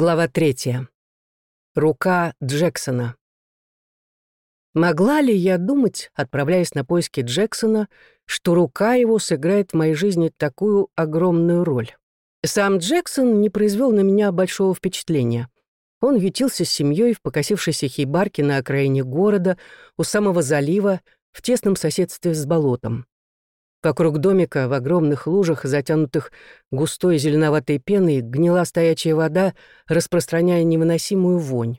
Глава третья. Рука Джексона. Могла ли я думать, отправляясь на поиски Джексона, что рука его сыграет в моей жизни такую огромную роль? Сам Джексон не произвел на меня большого впечатления. Он ютился с семьей в покосившейся хейбарке на окраине города, у самого залива, в тесном соседстве с болотом. Вокруг домика в огромных лужах, затянутых густой зеленоватой пеной, гнила стоячая вода, распространяя невыносимую вонь.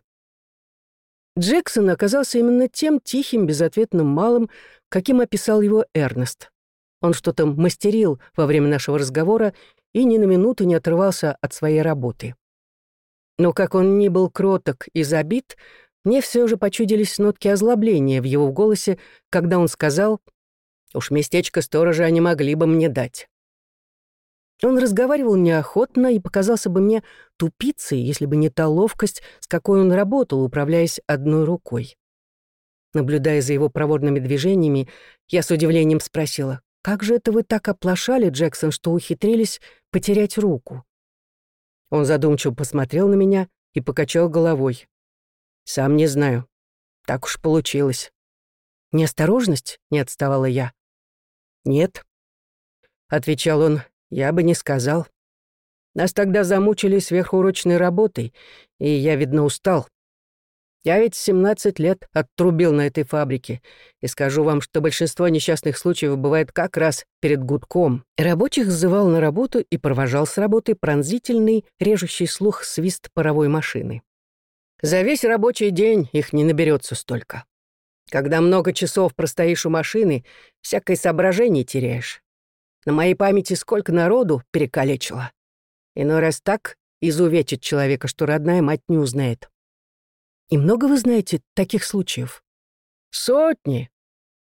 Джексон оказался именно тем тихим, безответным малым, каким описал его Эрнест. Он что-то мастерил во время нашего разговора и ни на минуту не отрывался от своей работы. Но как он ни был кроток и забит, мне все же почудились нотки озлобления в его голосе, когда он сказал — Уж местечко сторожа они могли бы мне дать. Он разговаривал неохотно и показался бы мне тупицей, если бы не та ловкость, с какой он работал, управляясь одной рукой. Наблюдая за его проводными движениями, я с удивлением спросила, «Как же это вы так оплошали, Джексон, что ухитрились потерять руку?» Он задумчиво посмотрел на меня и покачал головой. «Сам не знаю. Так уж получилось». «Неосторожность?» — не отставала я. «Нет», — отвечал он, — «я бы не сказал. Нас тогда замучили сверхурочной работой, и я, видно, устал. Я ведь 17 лет оттрубил на этой фабрике, и скажу вам, что большинство несчастных случаев бывает как раз перед гудком. Рабочих зазывал на работу и провожал с работы пронзительный, режущий слух свист паровой машины. За весь рабочий день их не наберется столько. Когда много часов простоишь у машины, всякое соображение теряешь. На моей памяти сколько народу перекалечило. Иной раз так изувечит человека, что родная мать не узнает. И много вы знаете таких случаев? Сотни.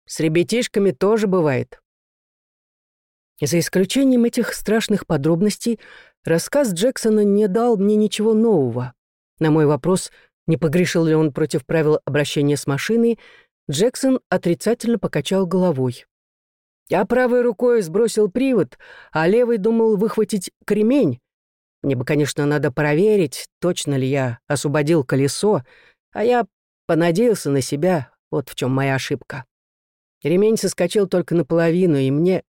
С ребятишками тоже бывает. За исключением этих страшных подробностей, рассказ Джексона не дал мне ничего нового. На мой вопрос, не погрешил ли он против правил обращения с машиной, Джексон отрицательно покачал головой. Я правой рукой сбросил привод, а левой думал выхватить кремень. Мне бы, конечно, надо проверить, точно ли я освободил колесо, а я понадеялся на себя, вот в чем моя ошибка. Ремень соскочил только наполовину, и мне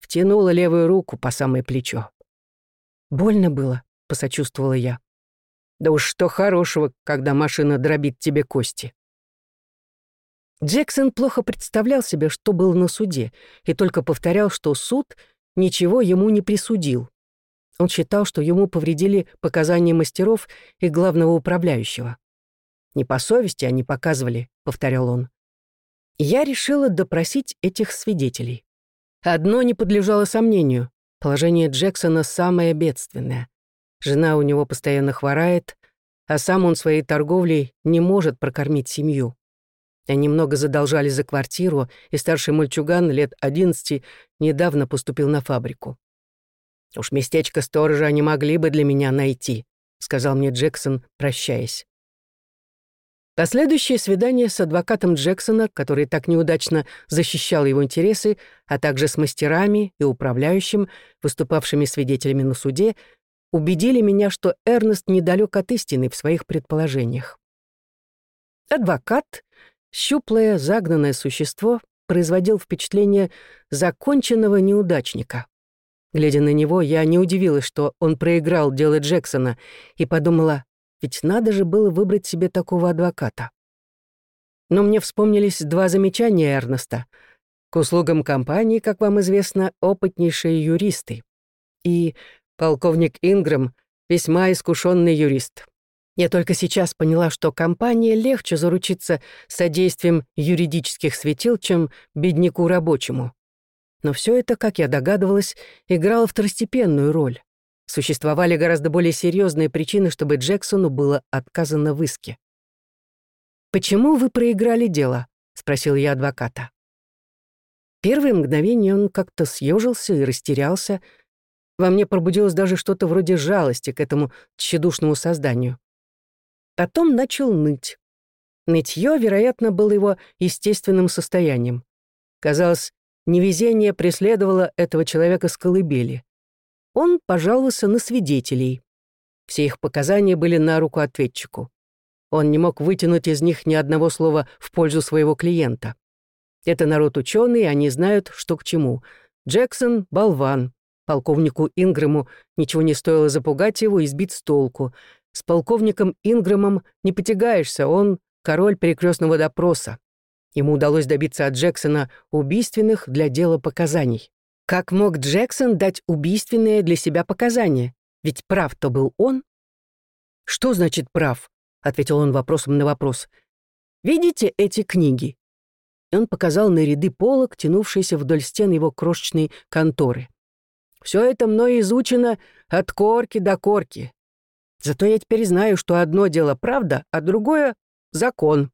втянуло левую руку по самое плечо. «Больно было», — посочувствовала я. «Да уж что хорошего, когда машина дробит тебе кости». Джексон плохо представлял себе, что было на суде, и только повторял, что суд ничего ему не присудил. Он считал, что ему повредили показания мастеров и главного управляющего. «Не по совести они показывали», — повторял он. Я решила допросить этих свидетелей. Одно не подлежало сомнению. Положение Джексона самое бедственное. Жена у него постоянно хворает, а сам он своей торговлей не может прокормить семью. Они много задолжали за квартиру, и старший мальчуган лет одиннадцати недавно поступил на фабрику. «Уж местечко сторожа они могли бы для меня найти», — сказал мне Джексон, прощаясь. Последующее свидание с адвокатом Джексона, который так неудачно защищал его интересы, а также с мастерами и управляющим, выступавшими свидетелями на суде, убедили меня, что Эрнест недалек от истины в своих предположениях. Адвокат Щуплое, загнанное существо производил впечатление законченного неудачника. Глядя на него, я не удивилась, что он проиграл дело Джексона, и подумала, ведь надо же было выбрать себе такого адвоката. Но мне вспомнились два замечания Эрнеста. К услугам компании, как вам известно, опытнейшие юристы. И полковник Ингрэм — весьма искушенный юрист. Я только сейчас поняла, что компании легче заручиться содействием юридических светил, чем бедняку рабочему. Но все это, как я догадывалась, играло второстепенную роль. Существовали гораздо более серьезные причины, чтобы Джексону было отказано в иске. «Почему вы проиграли дело?» — спросил я адвоката. Первые мгновения он как-то съежился и растерялся. Во мне пробудилось даже что-то вроде жалости к этому тщедушному созданию. Потом начал ныть. Нытье, вероятно, было его естественным состоянием. Казалось, невезение преследовало этого человека с колыбели. Он пожаловался на свидетелей. Все их показания были на руку ответчику. Он не мог вытянуть из них ни одного слова в пользу своего клиента. Это народ ученый, они знают, что к чему. Джексон — болван. Полковнику Ингрэму ничего не стоило запугать его и сбить с толку. С полковником Ингрэмом не потягаешься, он — король перекрестного допроса. Ему удалось добиться от Джексона убийственных для дела показаний. Как мог Джексон дать убийственные для себя показания? Ведь прав-то был он. «Что значит прав?» — ответил он вопросом на вопрос. «Видите эти книги?» И он показал на ряды полок, тянувшиеся вдоль стен его крошечной конторы. «Все это мной изучено от корки до корки. Зато я теперь знаю, что одно дело правда, а другое — закон.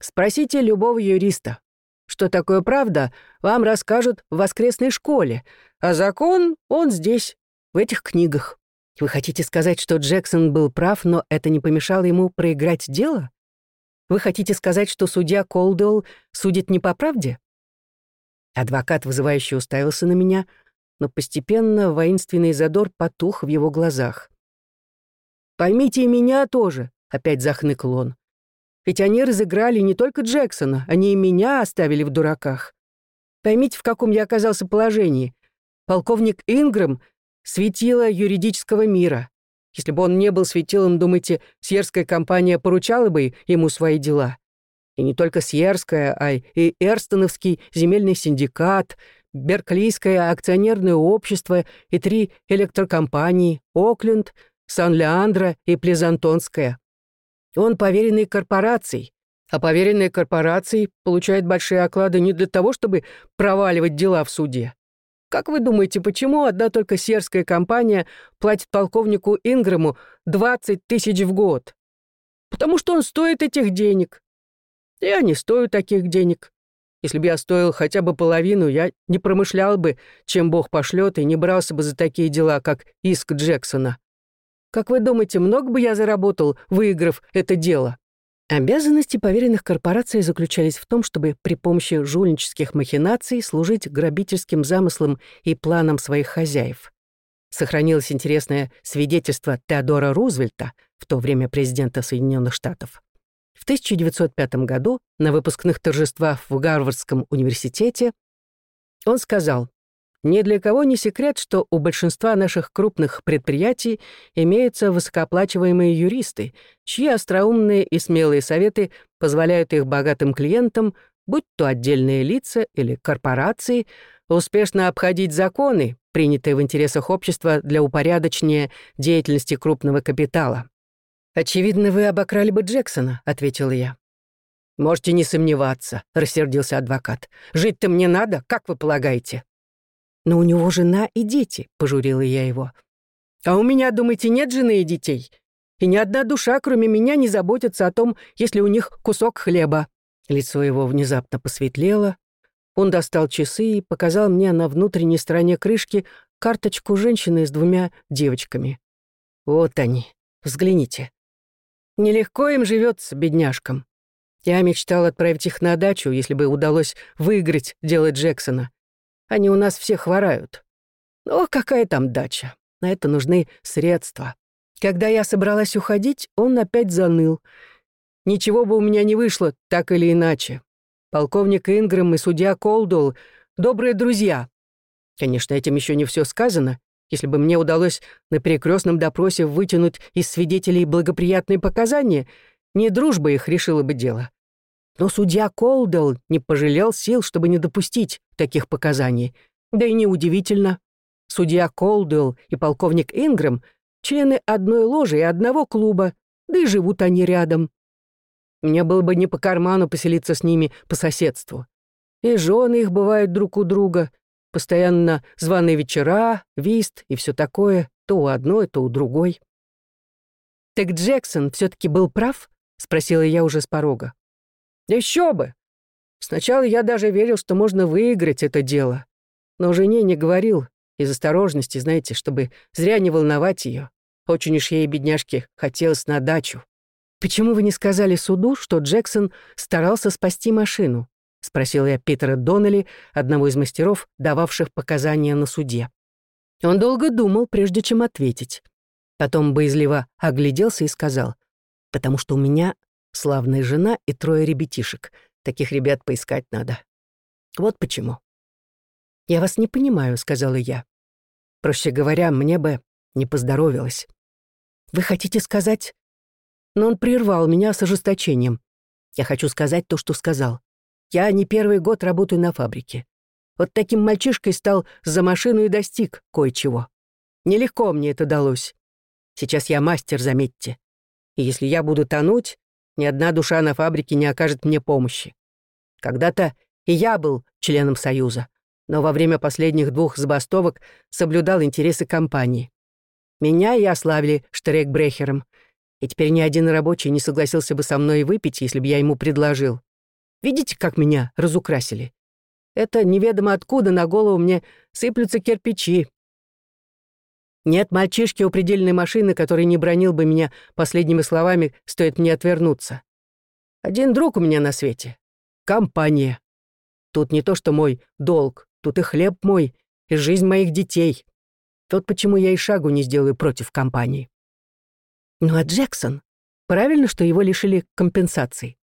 Спросите любого юриста. Что такое правда, вам расскажут в воскресной школе, а закон, он здесь, в этих книгах. Вы хотите сказать, что Джексон был прав, но это не помешало ему проиграть дело? Вы хотите сказать, что судья Колдуэлл судит не по правде? Адвокат, вызывающе уставился на меня, но постепенно воинственный задор потух в его глазах. «Поймите и меня тоже», — опять захныкал он. Ведь они разыграли не только Джексона, они и меня оставили в дураках. Поймите, в каком я оказался положении. Полковник Ингрэм — светило юридического мира. Если бы он не был светилом, думаете, Сьерская компания поручала бы ему свои дела? И не только Сьерская, а и Эрстоновский земельный синдикат, Берклийское акционерное общество и три электрокомпании — Окленд, Сан-Леандро и Плезантонская. Он поверенный корпораций, а поверенные корпорации получают большие оклады не для того, чтобы проваливать дела в суде. Как вы думаете, почему одна только серская компания платит полковнику Инграму 20 тысяч в год? Потому что он стоит этих денег. Я не стою таких денег. Если бы я стоил хотя бы половину, я не промышлял бы, чем Бог пошлет, и не брался бы за такие дела, как иск Джексона. Как вы думаете, много бы я заработал, выиграв это дело?» Обязанности поверенных корпораций заключались в том, чтобы при помощи жульнических махинаций служить грабительским замыслам и планам своих хозяев. Сохранилось интересное свидетельство Теодора Рузвельта, в то время президента Соединенных Штатов. В 1905 году на выпускных торжествах в Гарвардском университете он сказал, ни для кого не секрет, что у большинства наших крупных предприятий имеются высокооплачиваемые юристы, чьи остроумные и смелые советы позволяют их богатым клиентам, будь то отдельные лица или корпорации, успешно обходить законы, принятые в интересах общества для упорядочения деятельности крупного капитала. «Очевидно, вы обокрали бы Джексона», — ответила я. «Можете не сомневаться», — рассердился адвокат. «Жить-то мне надо, как вы полагаете?» «Но у него жена и дети», — пожурила я его. «А у меня, думаете, нет жены и детей? И ни одна душа, кроме меня, не заботится о том, если у них кусок хлеба». Лицо его внезапно посветлело. Он достал часы и показал мне на внутренней стороне крышки карточку женщины с двумя девочками. «Вот они, взгляните. Нелегко им живется, бедняжкам. Я мечтал отправить их на дачу, если бы удалось выиграть дело Джексона. Они у нас все хворают. Но какая там дача? На это нужны средства. Когда я собралась уходить, он опять заныл. Ничего бы у меня не вышло, так или иначе. Полковник Ингрэм и судья Колдуэлл — добрые друзья. Конечно, этим еще не все сказано. Если бы мне удалось на перекрестном допросе вытянуть из свидетелей благоприятные показания, не дружба их решила бы дело. Но судья Колдел не пожалел сил, чтобы не допустить таких показаний. Да и неудивительно. Судья Колдел и полковник Ингрэм — члены одной ложи и одного клуба, да и живут они рядом. Мне было бы не по карману поселиться с ними по соседству. И жены их бывают друг у друга, постоянно званые вечера, вист и все такое, то у одной, то у другой. «Так Джексон все таки был прав?» — спросила я уже с порога. Еще бы! Сначала я даже верил, что можно выиграть это дело. Но жене не говорил, из осторожности, знаете, чтобы зря не волновать ее. Очень уж ей, бедняжке, хотелось на дачу. «Почему вы не сказали суду, что Джексон старался спасти машину?» — спросил я Питера Доннелли, одного из мастеров, дававших показания на суде. Он долго думал, прежде чем ответить. Потом боязливо огляделся и сказал, «Потому что у меня славная жена и трое ребятишек. Таких ребят поискать надо. Вот почему». «Я вас не понимаю», — сказала я. «Проще говоря, мне бы не поздоровилось». «Вы хотите сказать...» Но он прервал меня с ожесточением. «Я хочу сказать то, что сказал. Я не первый год работаю на фабрике. Вот таким мальчишкой стал за машину и достиг кое-чего. Нелегко мне это далось. Сейчас я мастер, заметьте. И если я буду тонуть, ни одна душа на фабрике не окажет мне помощи. Когда-то и я был членом Союза, но во время последних двух забастовок соблюдал интересы компании. Меня и ославили Штрекбрехером, и теперь ни один рабочий не согласился бы со мной выпить, если бы я ему предложил. Видите, как меня разукрасили? Это неведомо откуда на голову мне сыплются кирпичи. Нет мальчишки у предельной машины, который не бронил бы меня последними словами, стоит мне отвернуться. Один друг у меня на свете. Компания. Тут не то, что мой долг, тут и хлеб мой, и жизнь моих детей. Вот почему я и шагу не сделаю против компании. Ну а Джексон? Правильно, что его лишили компенсаций?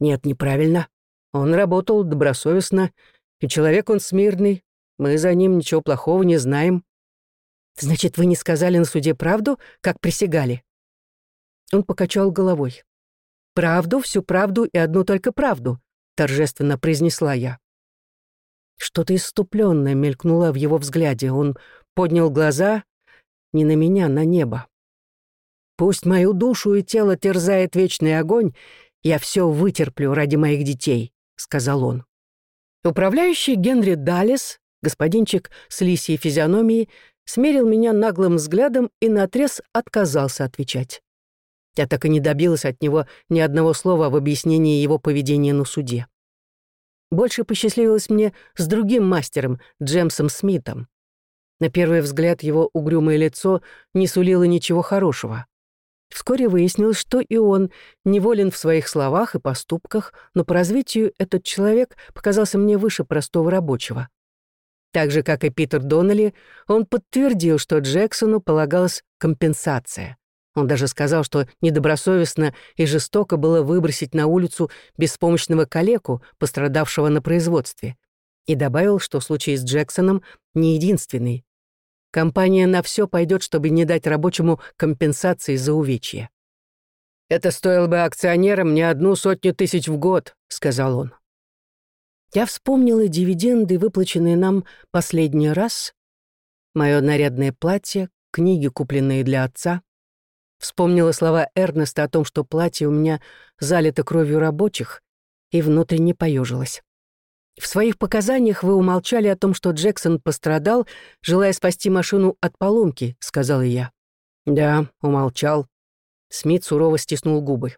Нет, неправильно. Он работал добросовестно, и человек он смирный. Мы за ним ничего плохого не знаем. Значит, вы не сказали на суде правду, как присягали?» Он покачал головой. «Правду, всю правду и одну только правду», — торжественно произнесла я. Что-то иступленное мелькнуло в его взгляде. Он поднял глаза не на меня, на небо. «Пусть мою душу и тело терзает вечный огонь, я все вытерплю ради моих детей», — сказал он. Управляющий Генри Даллес, господинчик с лисьей физиономией, смерил меня наглым взглядом и наотрез отказался отвечать. Я так и не добилась от него ни одного слова в объяснении его поведения на суде. Больше посчастливилось мне с другим мастером, Джемсом Смитом. На первый взгляд его угрюмое лицо не сулило ничего хорошего. Вскоре выяснилось, что и он неволен в своих словах и поступках, но по развитию этот человек показался мне выше простого рабочего. Так же, как и Питер Доннелли, он подтвердил, что Джексону полагалась компенсация. Он даже сказал, что недобросовестно и жестоко было выбросить на улицу беспомощного калеку, пострадавшего на производстве. И добавил, что случай с Джексоном не единственный. Компания на все пойдет, чтобы не дать рабочему компенсации за увечье. «Это стоило бы акционерам не одну сотню тысяч в год», — сказал он. Я вспомнила дивиденды, выплаченные нам последний раз, мое нарядное платье, книги, купленные для отца. Вспомнила слова Эрнеста о том, что платье у меня залито кровью рабочих, и внутренне поежилась. В своих показаниях вы умолчали о том, что Джексон пострадал, желая спасти машину от поломки, сказала я. Да, умолчал. Смит сурово стиснул губы.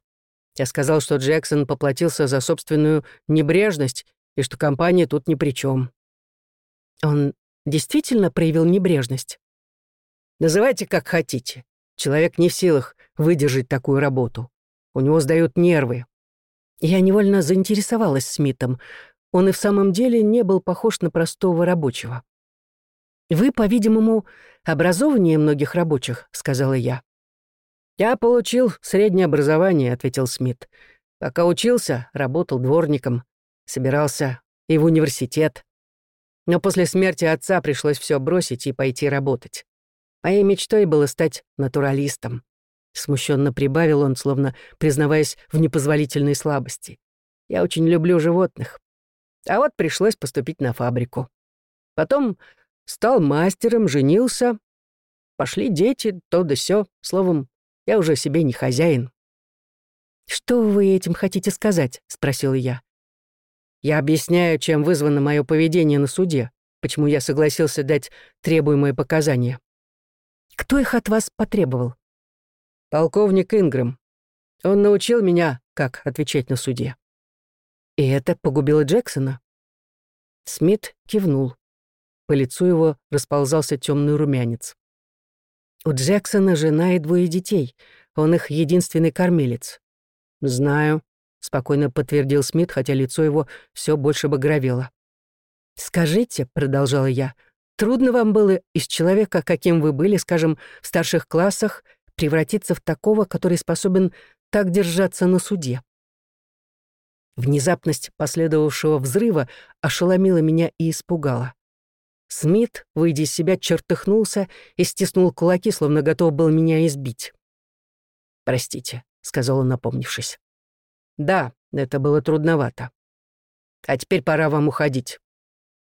Я сказал, что Джексон поплатился за собственную небрежность и что компания тут ни при чем. Он действительно проявил небрежность? Называйте как хотите. Человек не в силах выдержать такую работу. У него сдают нервы. Я невольно заинтересовалась Смитом. Он и в самом деле не был похож на простого рабочего. «Вы, по-видимому, образованнее многих рабочих», — сказала я. «Я получил среднее образование», — ответил Смит. «Пока учился, работал дворником. Собирался и в университет. Но после смерти отца пришлось все бросить и пойти работать. Моей мечтой было стать натуралистом. Смущенно прибавил он, словно признаваясь в непозволительной слабости. Я очень люблю животных. А вот пришлось поступить на фабрику. Потом стал мастером, женился. Пошли дети, то да сё. Словом, я уже себе не хозяин. «Что вы этим хотите сказать?» — спросила я. Я объясняю, чем вызвано мое поведение на суде, почему я согласился дать требуемые показания. Кто их от вас потребовал? Полковник Ингрэм. Он научил меня, как отвечать на суде. И это погубило Джексона? Смит кивнул. По лицу его расползался темный румянец. У Джексона жена и двое детей. Он их единственный кормилец. Знаю спокойно подтвердил Смит, хотя лицо его все больше багровело. «Скажите», — продолжала я, Трудно вам было из человека, каким вы были, скажем, в старших классах, превратиться в такого, который способен так держаться на суде. Внезапность последовавшего взрыва ошеломила меня и испугала. Смит, выйдя из себя, чертыхнулся и стиснул кулаки, словно готов был меня избить. «Простите», — сказал он, напомнившись. «Да, это было трудновато. А теперь пора вам уходить.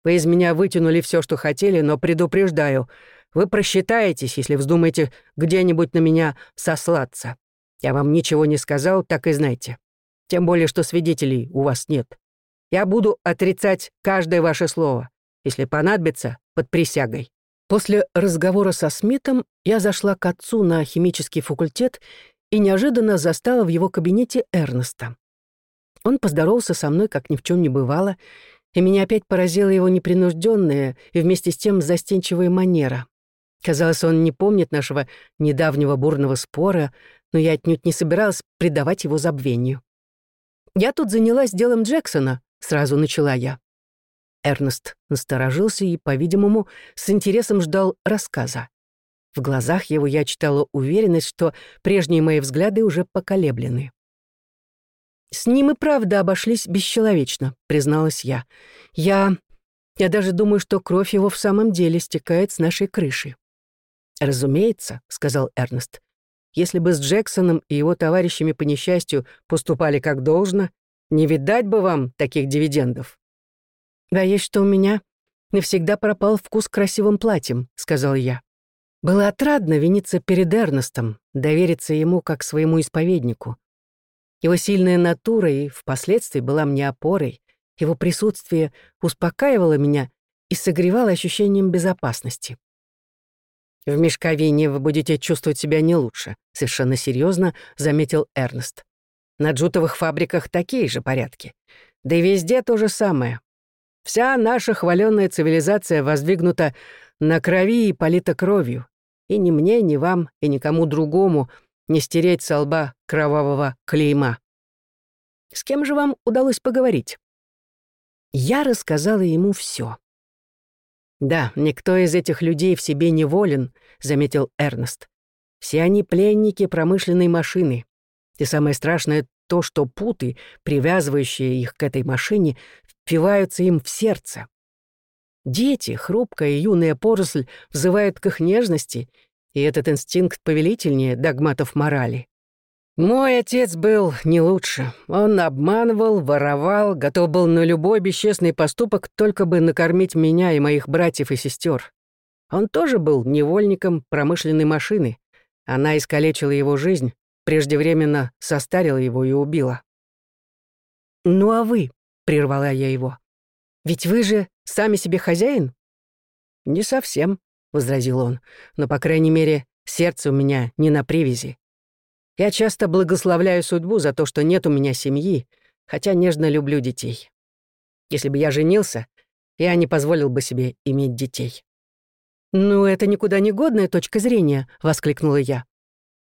Вы из меня вытянули все, что хотели, но предупреждаю, вы просчитаетесь, если вздумаете где-нибудь на меня сослаться. Я вам ничего не сказал, так и знайте. Тем более, что свидетелей у вас нет. Я буду отрицать каждое ваше слово, если понадобится, под присягой». После разговора со Смитом я зашла к отцу на химический факультет и неожиданно застала в его кабинете Эрнеста. Он поздоровался со мной, как ни в чем не бывало, и меня опять поразила его непринужденная и вместе с тем застенчивая манера. Казалось, он не помнит нашего недавнего бурного спора, но я отнюдь не собиралась предавать его забвению. «Я тут занялась делом Джексона», — сразу начала я. Эрнест насторожился и, по-видимому, с интересом ждал рассказа. В глазах его я читала уверенность, что прежние мои взгляды уже поколеблены. «С ним и правда обошлись бесчеловечно», — призналась я. «Я... я даже думаю, что кровь его в самом деле стекает с нашей крыши». «Разумеется», — сказал Эрнест. «Если бы с Джексоном и его товарищами по несчастью поступали как должно, не видать бы вам таких дивидендов». «Да есть что у меня навсегда пропал вкус к красивым платьям», — сказал я. Было отрадно виниться перед Эрнестом, довериться ему как своему исповеднику. Его сильная натура и впоследствии была мне опорой, его присутствие успокаивало меня и согревало ощущением безопасности. «В мешковине вы будете чувствовать себя не лучше», — совершенно серьезно заметил Эрнест. «На джутовых фабриках такие же порядки. Да и везде то же самое. Вся наша хваленная цивилизация воздвигнута на крови и полита кровью. И ни мне, ни вам, и никому другому — не стереть со лба кровавого клейма. С кем же вам удалось поговорить? Я рассказала ему все. «Да, никто из этих людей в себе не волен», — заметил Эрнест. «Все они пленники промышленной машины. И самое страшное то, что путы, привязывающие их к этой машине, впиваются им в сердце. Дети, хрупкая и юная поросль, взывают к их нежности и этот инстинкт повелительнее догматов морали. Мой отец был не лучше. Он обманывал, воровал, готов был на любой бесчестный поступок, только бы накормить меня и моих братьев и сестер. Он тоже был невольником промышленной машины. Она искалечила его жизнь, преждевременно состарила его и убила. «Ну а вы?» — прервала я его. «Ведь вы же сами себе хозяин?» «Не совсем», — возразил он, «но, по крайней мере, сердце у меня не на привязи. Я часто благословляю судьбу за то, что нет у меня семьи, хотя нежно люблю детей. Если бы я женился, я не позволил бы себе иметь детей». «Ну, это никуда не годная точка зрения», — воскликнула я.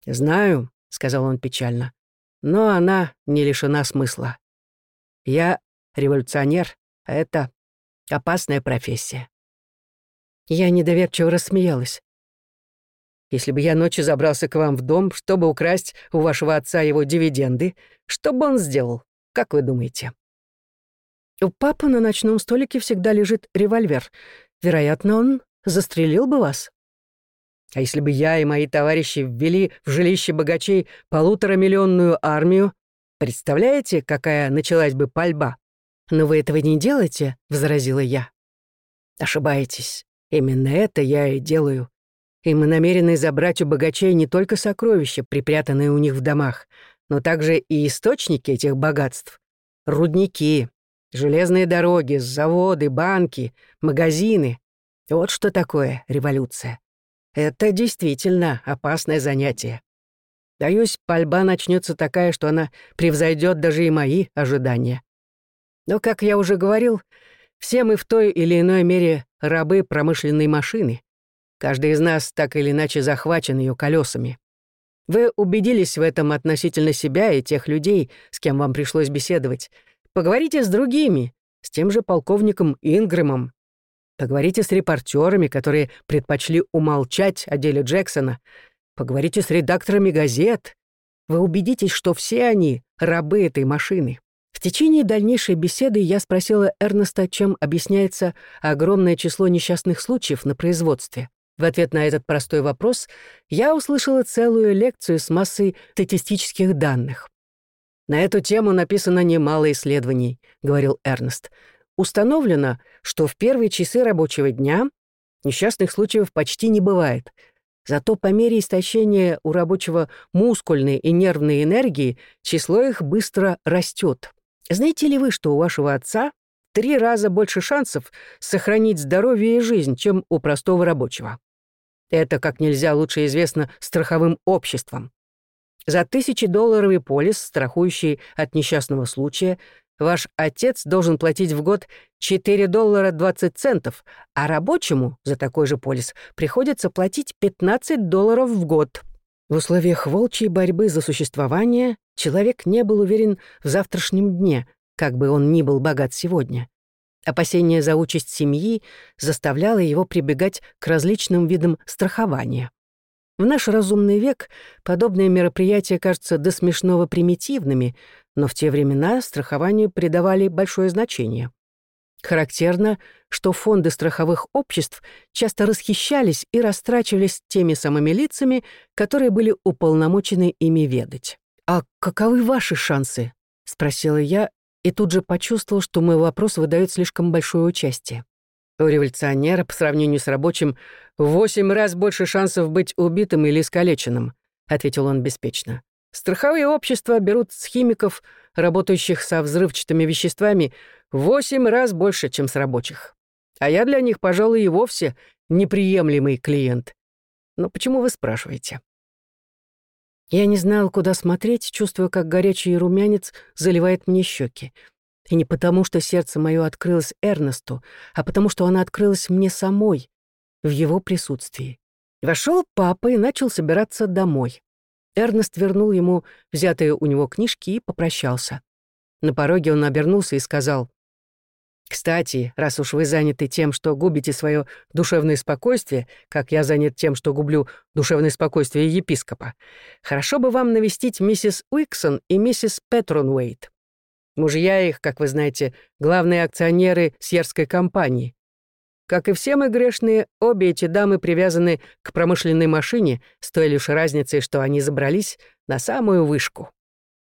«Знаю», — сказал он печально, — «но она не лишена смысла. Я революционер, а это опасная профессия. Я недоверчиво рассмеялась. Если бы я ночью забрался к вам в дом, чтобы украсть у вашего отца его дивиденды, что бы он сделал? Как вы думаете? У папы на ночном столике всегда лежит револьвер. Вероятно, он застрелил бы вас. А если бы я и мои товарищи ввели в жилище богачей полуторамиллионную армию, представляете, какая началась бы пальба? Но вы этого не делаете, — возразила я. Ошибаетесь. Именно это я и делаю. И мы намерены забрать у богачей не только сокровища, припрятанные у них в домах, но также и источники этих богатств. Рудники, железные дороги, заводы, банки, магазины. Вот что такое революция. Это действительно опасное занятие. Даюсь, пальба начнется такая, что она превзойдет даже и мои ожидания. Но, как я уже говорил, все мы в той или иной мере рабы промышленной машины. Каждый из нас так или иначе захвачен ее колесами. Вы убедились в этом относительно себя и тех людей, с кем вам пришлось беседовать. Поговорите с другими, с тем же полковником Ингрэмом. Поговорите с репортерами, которые предпочли умолчать о деле Джексона. Поговорите с редакторами газет. Вы убедитесь, что все они — рабы этой машины. В течение дальнейшей беседы я спросила Эрнеста, чем объясняется огромное число несчастных случаев на производстве. В ответ на этот простой вопрос я услышала целую лекцию с массой статистических данных. «На эту тему написано немало исследований», — говорил Эрнест. «Установлено, что в первые часы рабочего дня несчастных случаев почти не бывает. Зато по мере истощения у рабочего мускульной и нервной энергии число их быстро растет. Знаете ли вы, что у вашего отца три раза больше шансов сохранить здоровье и жизнь, чем у простого рабочего? Это как нельзя лучше известно страховым обществам. За тысячедолларовый полис, страхующий от несчастного случая, ваш отец должен платить в год 4 доллара 20 центов, а рабочему за такой же полис приходится платить 15 долларов в год. В условиях волчьей борьбы за существование человек не был уверен в завтрашнем дне, как бы он ни был богат сегодня. Опасение за участь семьи заставляло его прибегать к различным видам страхования. В наш разумный век подобные мероприятия кажутся до смешного примитивными, но в те времена страхованию придавали большое значение. Характерно, что фонды страховых обществ часто расхищались и растрачивались теми самыми лицами, которые были уполномочены ими ведать. «А каковы ваши шансы?» — спросила я, и тут же почувствовал, что мой вопрос выдает слишком большое участие. У революционера по сравнению с рабочим восемь раз больше шансов быть убитым или искалеченным, ответил он беспечно. Страховые общества берут с химиков, работающих со взрывчатыми веществами, восемь раз больше, чем с рабочих. А я для них, пожалуй, и вовсе неприемлемый клиент. Но почему вы спрашиваете? Я не знал, куда смотреть, чувствуя, как горячий румянец заливает мне щеки. И не потому, что сердце мое открылось Эрнесту, а потому, что оно открылось мне самой, в его присутствии. Вошел папа и начал собираться домой. Эрнест вернул ему взятые у него книжки и попрощался. На пороге он обернулся и сказал, «Кстати, раз уж вы заняты тем, что губите свое душевное спокойствие, как я занят тем, что гублю душевное спокойствие епископа, хорошо бы вам навестить миссис Уиксон и миссис Петронуэйт. Мужья их, как вы знаете, главные акционеры Сьерской компании. Как и все мы грешные, обе эти дамы привязаны к промышленной машине, с той лишь разницей, что они забрались на самую вышку.